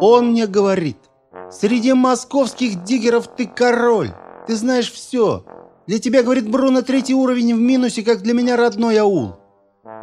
Он мне говорит, среди московских диггеров ты король, ты знаешь все. Для тебя, говорит Бруно, третий уровень в минусе, как для меня родной аул.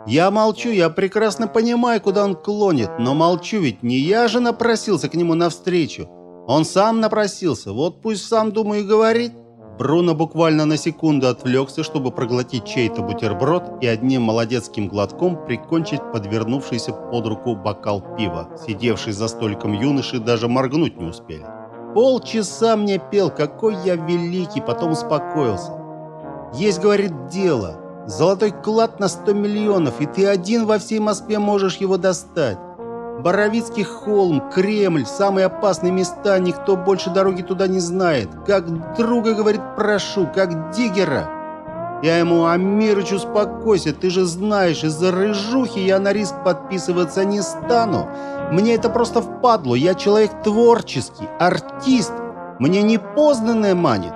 Я молчу, я прекрасно понимаю, куда он клонит, но молчу ведь не я же напросился к нему навстречу. Он сам напросился, вот пусть сам, думаю, и говорит. Бруно буквально на секунду отвлекся, чтобы проглотить чей-то бутерброд и одним молодецким глотком прикончить подвернувшийся под руку бокал пива. Сидевший за столиком юноши даже моргнуть не успели. Полчаса мне пел, какой я великий, потом успокоился. Есть, говорит, дело. Золотой клад на 100 миллионов, и ты один во всей Москве можешь его достать. Боровицкий холм, Кремль, самые опасные места, никто больше дороги туда не знает. Как друга, говорит, прошу, как диггера. Я ему, Амирыч, успокойся, ты же знаешь, из-за рыжухи я на риск подписываться не стану. Мне это просто впадло, я человек творческий, артист. Мне непознанное манит.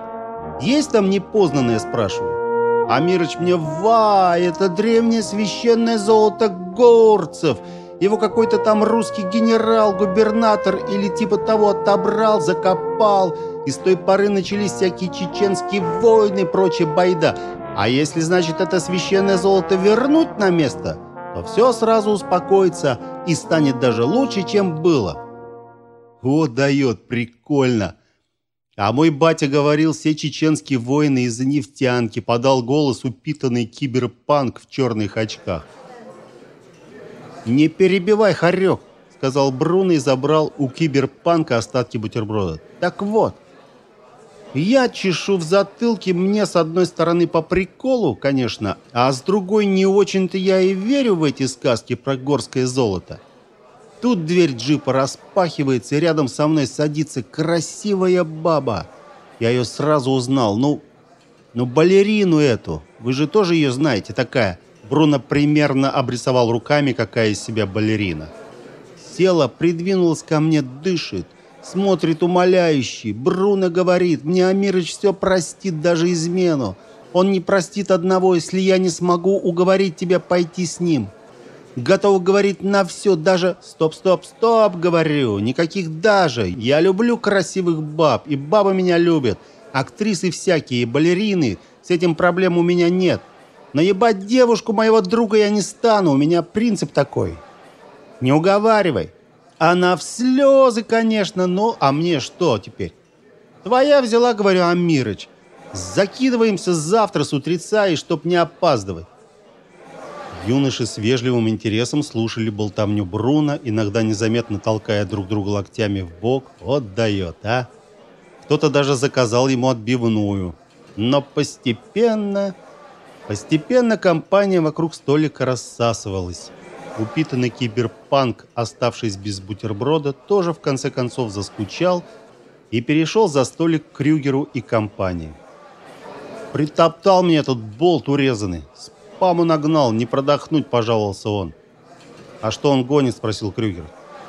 Есть там непознанное, спрашиваю. Амирыч мне, ва, это древнее священное золото горцев – его какой-то там русский генерал-губернатор или типа того отобрал, закопал. И с той поры начались всякие чеченские войны и прочая байда. А если, значит, это священное золото вернуть на место, то все сразу успокоится и станет даже лучше, чем было. Вот дает, прикольно. А мой батя говорил, все чеченские воины из-за нефтянки подал голос упитанный киберпанк в черных очках. «Не перебивай, хорек!» — сказал Бруно и забрал у киберпанка остатки бутерброда. «Так вот, я чешу в затылке, мне с одной стороны по приколу, конечно, а с другой не очень-то я и верю в эти сказки про горское золото. Тут дверь джипа распахивается, и рядом со мной садится красивая баба. Я ее сразу узнал. Ну, ну балерину эту, вы же тоже ее знаете, такая Бруно примерно обрисовал руками, какая из себя балерина. Села, придвинулась ко мне, дышит, смотрит умоляюще. Бруно говорит, мне Амирыч все простит, даже измену. Он не простит одного, если я не смогу уговорить тебя пойти с ним. Готов говорить на все, даже «стоп, стоп, стоп», говорю, никаких «даже». Я люблю красивых баб, и бабы меня любят. Актрисы всякие, балерины, с этим проблем у меня нет. Наебать девушку моего друга я не стану, у меня принцип такой. Не уговаривай. Она в слезы, конечно, но... А мне что теперь? Твоя взяла, говорю, Амирыч. Закидываемся завтра с утреца, и чтоб не опаздывать. Юноши с вежливым интересом слушали болтовню Бруно, иногда незаметно толкая друг друга локтями в бок. Вот дает, а! Кто-то даже заказал ему отбивную. Но постепенно Постепенно компания вокруг столика рассасывалась. Упитанный киберпанк, оставшись без бутерброда, тоже в конце концов заскучал и перешел за столик к Крюгеру и компании. «Притоптал мне этот болт урезанный. Спаму нагнал, не продохнуть», – пожаловался он. «А что он гонит?» – спросил Крюгер.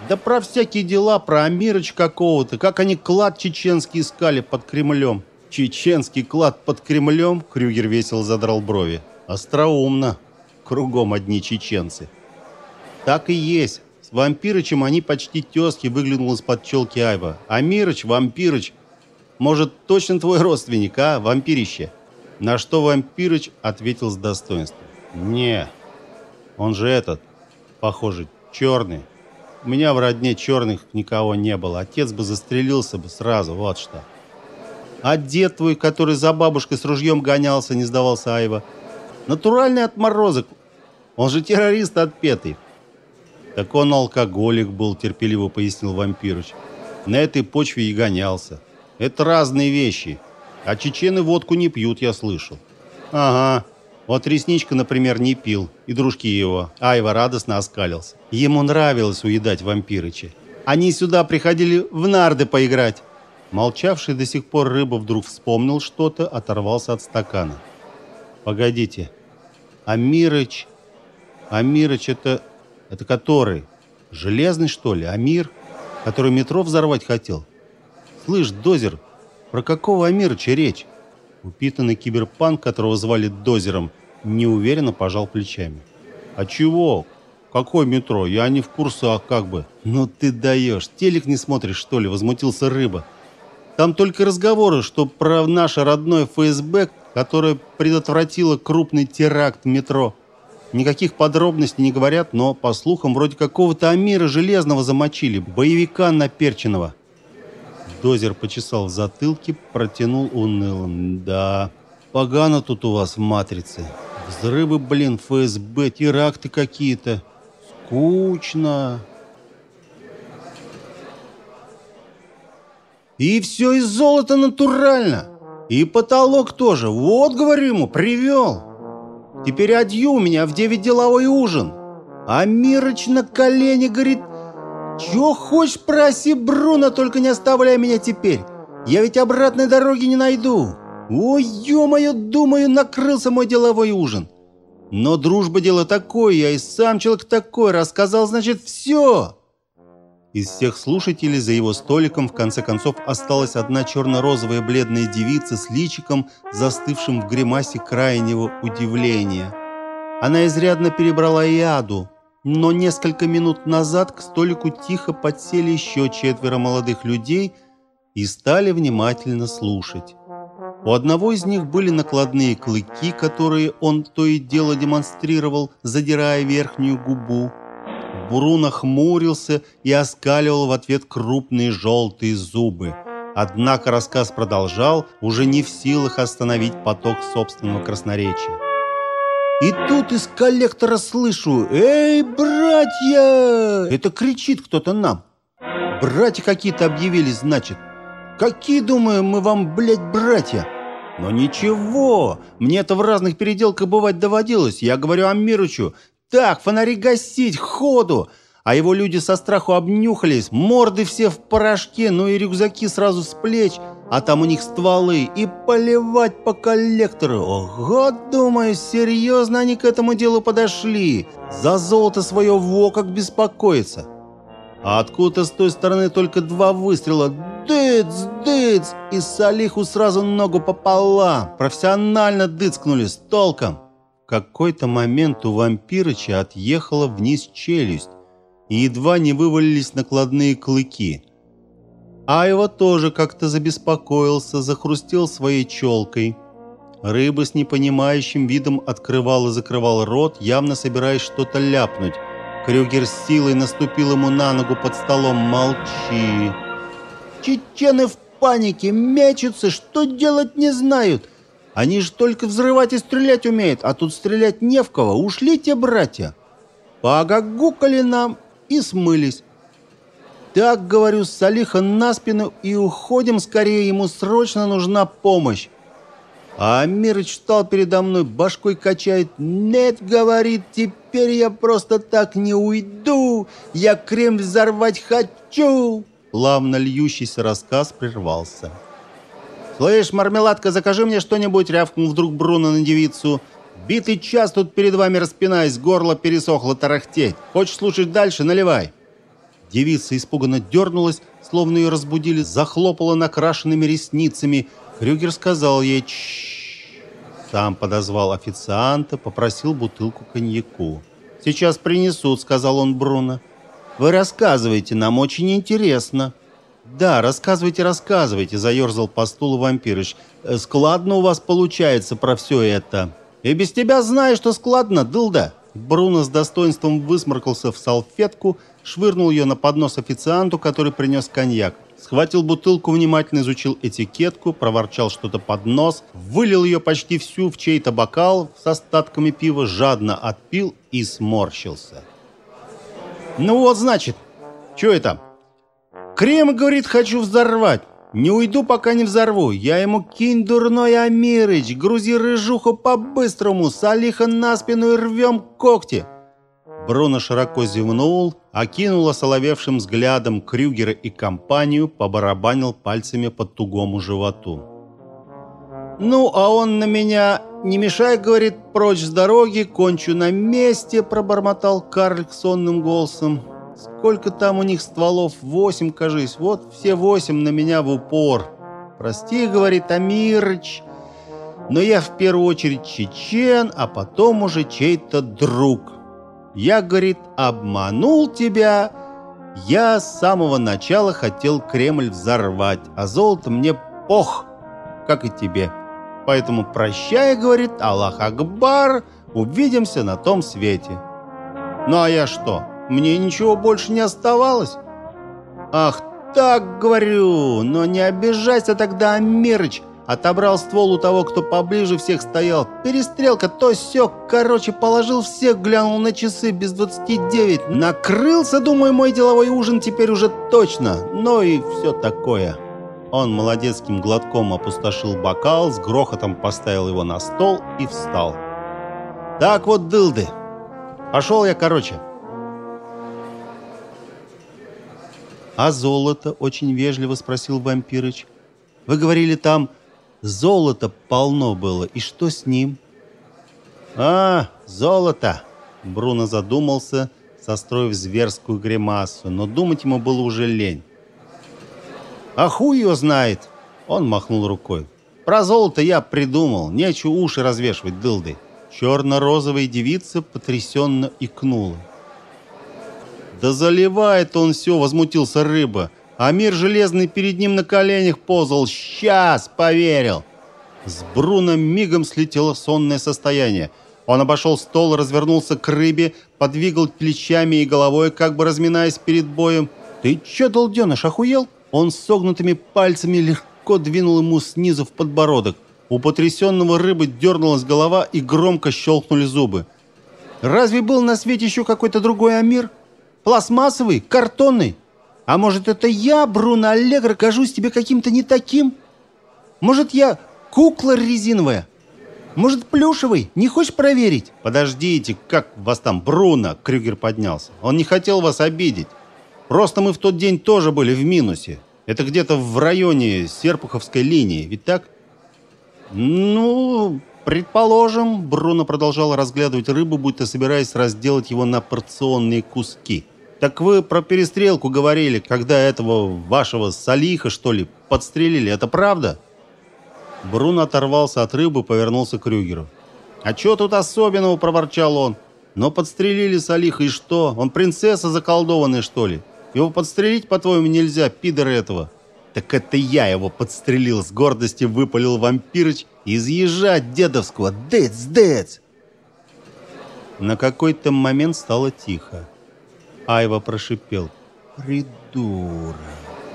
«Да про всякие дела, про Амирыч какого-то, как они клад чеченский искали под Кремлем». Чеченский клад под Кремлем? Крюгер весело задрал брови. Остроумно. Кругом одни чеченцы. Так и есть. С вампирычем они почти тезки, выглянул из-под челки Айва. А Мирыч, вампирыч, может, точно твой родственник, а, вампирище? На что вампирыч ответил с достоинством. Не, он же этот, похоже, черный. У меня в родне черных никого не было. Отец бы застрелился бы сразу, вот что. А дед твой, который за бабушкой с ружьем гонялся, не сдавался Айва. Натуральный отморозок. Он же террорист отпетый. Так он алкоголик был, терпеливо пояснил вампирыч. На этой почве и гонялся. Это разные вещи. А чечены водку не пьют, я слышал. Ага. Вот Ресничка, например, не пил. И дружки его. Айва радостно оскалился. Ему нравилось уедать вампирыча. Они сюда приходили в нарды поиграть. Молчавший до сих пор рыба вдруг вспомнил что-то, оторвался от стакана. «Погодите. Амирыч... Амирыч это... Это который? Железный, что ли? Амир? Который метро взорвать хотел? Слышь, Дозер, про какого Амирыча речь?» Упитанный киберпанк, которого звали Дозером, неуверенно пожал плечами. «А чего? Какое метро? Я не в курсах как бы. Ну ты даешь. Телек не смотришь, что ли? Возмутился Рыба. Там только разговоры, что про наше родное ФСБ, которое предотвратило крупный теракт метро. Никаких подробностей не говорят, но, по слухам, вроде какого-то Амира Железного замочили, боевика наперченного. Дозер почесал в затылке, протянул унылым. «Да, погано тут у вас в «Матрице». Взрывы, блин, ФСБ, теракты какие-то. Скучно». И все из золота натурально. И потолок тоже. Вот, говорю ему, привел. Теперь адью у меня в девять деловой ужин. А Мирыч на колени говорит, «Чё хочешь, проси, Бруно, только не оставляй меня теперь. Я ведь обратной дороги не найду». Ой, ё-моё, думаю, накрылся мой деловой ужин. Но дружба дело такое, я и сам человек такой, рассказал, значит, все. Из всех слушателей за его столиком в конце концов осталась одна черно-розовая бледная девица с личиком, застывшим в гримасе крайнего удивления. Она изрядно перебрала яду, но несколько минут назад к столику тихо подсели еще четверо молодых людей и стали внимательно слушать. У одного из них были накладные клыки, которые он то и дело демонстрировал, задирая верхнюю губу. Бруно хмурился и оскаливал в ответ крупные желтые зубы. Однако рассказ продолжал, уже не в силах остановить поток собственного красноречия. И тут из коллектора слышу «Эй, братья!» Это кричит кто-то нам. Братья какие-то объявились, значит. Какие, думаю, мы вам, блядь, братья? Но ничего, мне это в разных переделках бывать доводилось. Я говорю Амирычу, так, фонари гасить, ходу! А его люди со страху обнюхались, морды все в порошке, ну и рюкзаки сразу с плеч, а там у них стволы, и поливать по коллектору. Ого, думаю, серьезно они к этому делу подошли. За золото свое во как беспокоиться. А откуда с той стороны только два выстрела. Дыц, дыц! И Салиху сразу ногу пополам. Профессионально дыцкнули с толком какой-то момент у вампирыча отъехала вниз челюсть, и едва не вывалились накладные клыки. Айва тоже как-то забеспокоился, захрустел своей челкой. Рыба с непонимающим видом открывал и закрывал рот, явно собираясь что-то ляпнуть. Крюгер с силой наступил ему на ногу под столом. «Молчи!» «Чечены в панике, мечутся, что делать не знают!» Они же только взрывать и стрелять умеют, а тут стрелять не в кого. Ушли те братья. Погагукали нам и смылись. Так, говорю, Салиха на спину и уходим скорее, ему срочно нужна помощь. А Амирыч встал передо мной, башкой качает. «Нет, — говорит, — теперь я просто так не уйду, я Кремль взорвать хочу!» Плавно льющийся рассказ прервался. «Слышь, мармеладка, закажи мне что-нибудь», — рявкнул вдруг Бруно на девицу. «Битый час тут перед вами распинаюсь, горло пересохло тарахтеть. Хочешь слушать дальше? Наливай». Девица испуганно дернулась, словно ее разбудили, захлопала накрашенными ресницами. Крюгер сказал ей «Чшшш». Сам подозвал официанта, попросил бутылку коньяку. «Сейчас принесут», — сказал он Бруно. «Вы рассказывайте, нам очень интересно». «Да, рассказывайте, рассказывайте», – заерзал по стулу вампирыч. «Э, «Складно у вас получается про все это». «И без тебя знаю, что складно, дылда». Бруно с достоинством высморкался в салфетку, швырнул ее на поднос официанту, который принес коньяк. Схватил бутылку, внимательно изучил этикетку, проворчал что-то под нос, вылил ее почти всю в чей-то бокал с остатками пива, жадно отпил и сморщился. «Ну вот, значит, что это?» Крем, говорит, хочу взорвать. Не уйду, пока не взорву. Я ему кинь дурной Амирыч, грузи рыжуху по-быстрому, салиха на спину и рвем когти. Бруно широко зевнул, окинул осоловевшим взглядом Крюгера и компанию, побарабанил пальцами по тугому животу. «Ну, а он на меня не мешай, — говорит, — прочь с дороги, кончу на месте», — пробормотал Карлик сонным голосом. Сколько там у них стволов? Восемь, кажись. Вот все восемь на меня в упор. Прости, говорит Амирыч, но я в первую очередь чечен, а потом уже чей-то друг. Я, говорит, обманул тебя. Я с самого начала хотел Кремль взорвать, а золото мне пох, как и тебе. Поэтому прощай, говорит, Аллах Акбар, увидимся на том свете. Ну а я что, мне ничего больше не оставалось? Ах так, говорю, но не обижайся тогда, Амирыч, Отобрал ствол у того, кто поближе всех стоял. Перестрелка, то сёк. Короче, положил всех, глянул на часы без 29. Накрылся, думаю, мой деловой ужин теперь уже точно. Ну и все такое. Он молодецким глотком опустошил бокал, с грохотом поставил его на стол и встал. Так вот, дылды. Пошел я, короче. «А золото?» — очень вежливо спросил вампирыч. «Вы говорили, там Золота полно было, и что с ним? А, золото! Бруно задумался, состроив зверскую гримасу, но думать ему было уже лень. А хуй его знает! Он махнул рукой. Про золото я придумал, нечего уши развешивать дылдой. Черно-розовая девица потрясенно икнула. «Да заливает он все!» — возмутился рыба. А мир железный перед ним на коленях ползал. Сейчас поверил. С Бруно мигом слетело сонное состояние. Он обошел стол, развернулся к рыбе, подвигал плечами и головой, как бы разминаясь перед боем. «Ты че, долденыш, охуел?» Он согнутыми пальцами легко двинул ему снизу в подбородок. У потрясенного рыбы дернулась голова и громко щелкнули зубы. «Разве был на свете еще какой-то другой Амир? Пластмассовый? Картонный? А может, это я, Бруно Аллегро, кажусь тебе каким-то не таким? Может, я кукла резиновая? Может, плюшевый? Не хочешь проверить? Подождите, как вас там, Бруно? Крюгер поднялся. Он не хотел вас обидеть. Просто мы в тот день тоже были в минусе. Это где-то в районе Серпуховской линии, ведь так? Ну, предположим, Бруно продолжал разглядывать рыбу, будто собираясь разделать его на порционные куски. Так вы про перестрелку говорили, когда этого вашего Салиха, что ли, подстрелили. Это правда? Брун оторвался от рыбы, повернулся к Крюгеру. «А что тут особенного?» – проворчал он. «Но подстрелили Салиха, и что? Он принцесса заколдованная, что ли? Его подстрелить, по-твоему, нельзя, пидор этого?» «Так это я его подстрелил!» – с гордостью выпалил вампирыч. «Изъезжать дедовского! Дэц, дэц!» На какой-то момент стало тихо. Айва прошипел «Придурок!»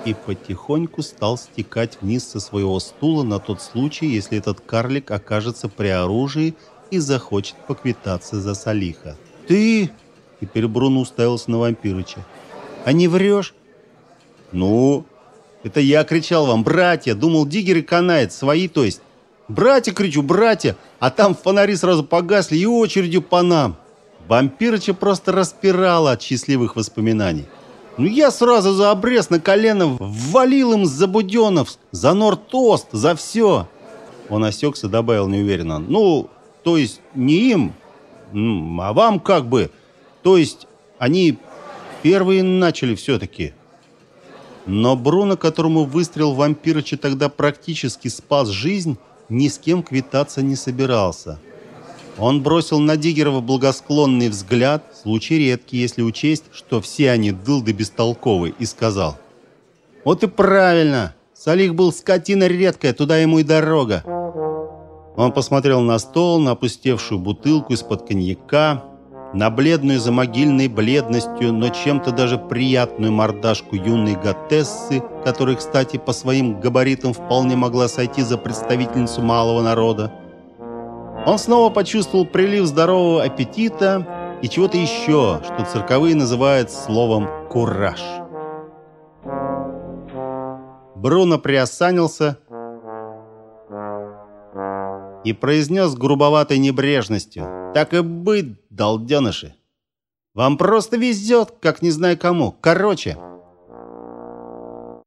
и потихоньку стал стекать вниз со своего стула на тот случай, если этот карлик окажется при оружии и захочет поквитаться за Салиха. «Ты...» — теперь Бруно уставился на вампирыча. «А не врешь?» «Ну...» «Это я кричал вам, братья! Думал, диггеры канает, свои, то есть. Братья, кричу, братья! А там фонари сразу погасли и очередью по нам!» Вампирыча просто распирало от счастливых воспоминаний. Ну я сразу за обрез на колено ввалил им за Буденов, за Нортост, за все. Он осекся, добавил неуверенно. Ну, то есть не им, а вам как бы. То есть они первые начали все-таки. Но Бруно, которому выстрел вампирыча тогда практически спас жизнь, ни с кем квитаться не собирался. Он бросил на Диггерова благосклонный взгляд, случай редкий, если учесть, что все они дылды бестолковы, и сказал. «Вот и правильно! Салих был скотина редкая, туда ему и дорога!» Он посмотрел на стол, на опустевшую бутылку из-под коньяка, на бледную за могильной бледностью, но чем-то даже приятную мордашку юной готессы, которая, кстати, по своим габаритам вполне могла сойти за представительницу малого народа. Он снова почувствовал прилив здорового аппетита и чего-то еще, что цирковые называют словом «кураж». Бруно приосанился и произнес грубоватой небрежностью. «Так и быть, долденыши! Вам просто везет, как не знаю кому. Короче,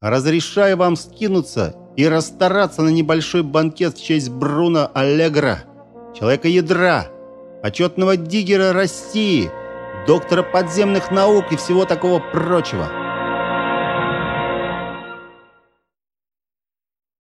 разрешаю вам скинуться и расстараться на небольшой банкет в честь Бруно Аллегра» человека ядра, почетного диггера России, доктора подземных наук и всего такого прочего.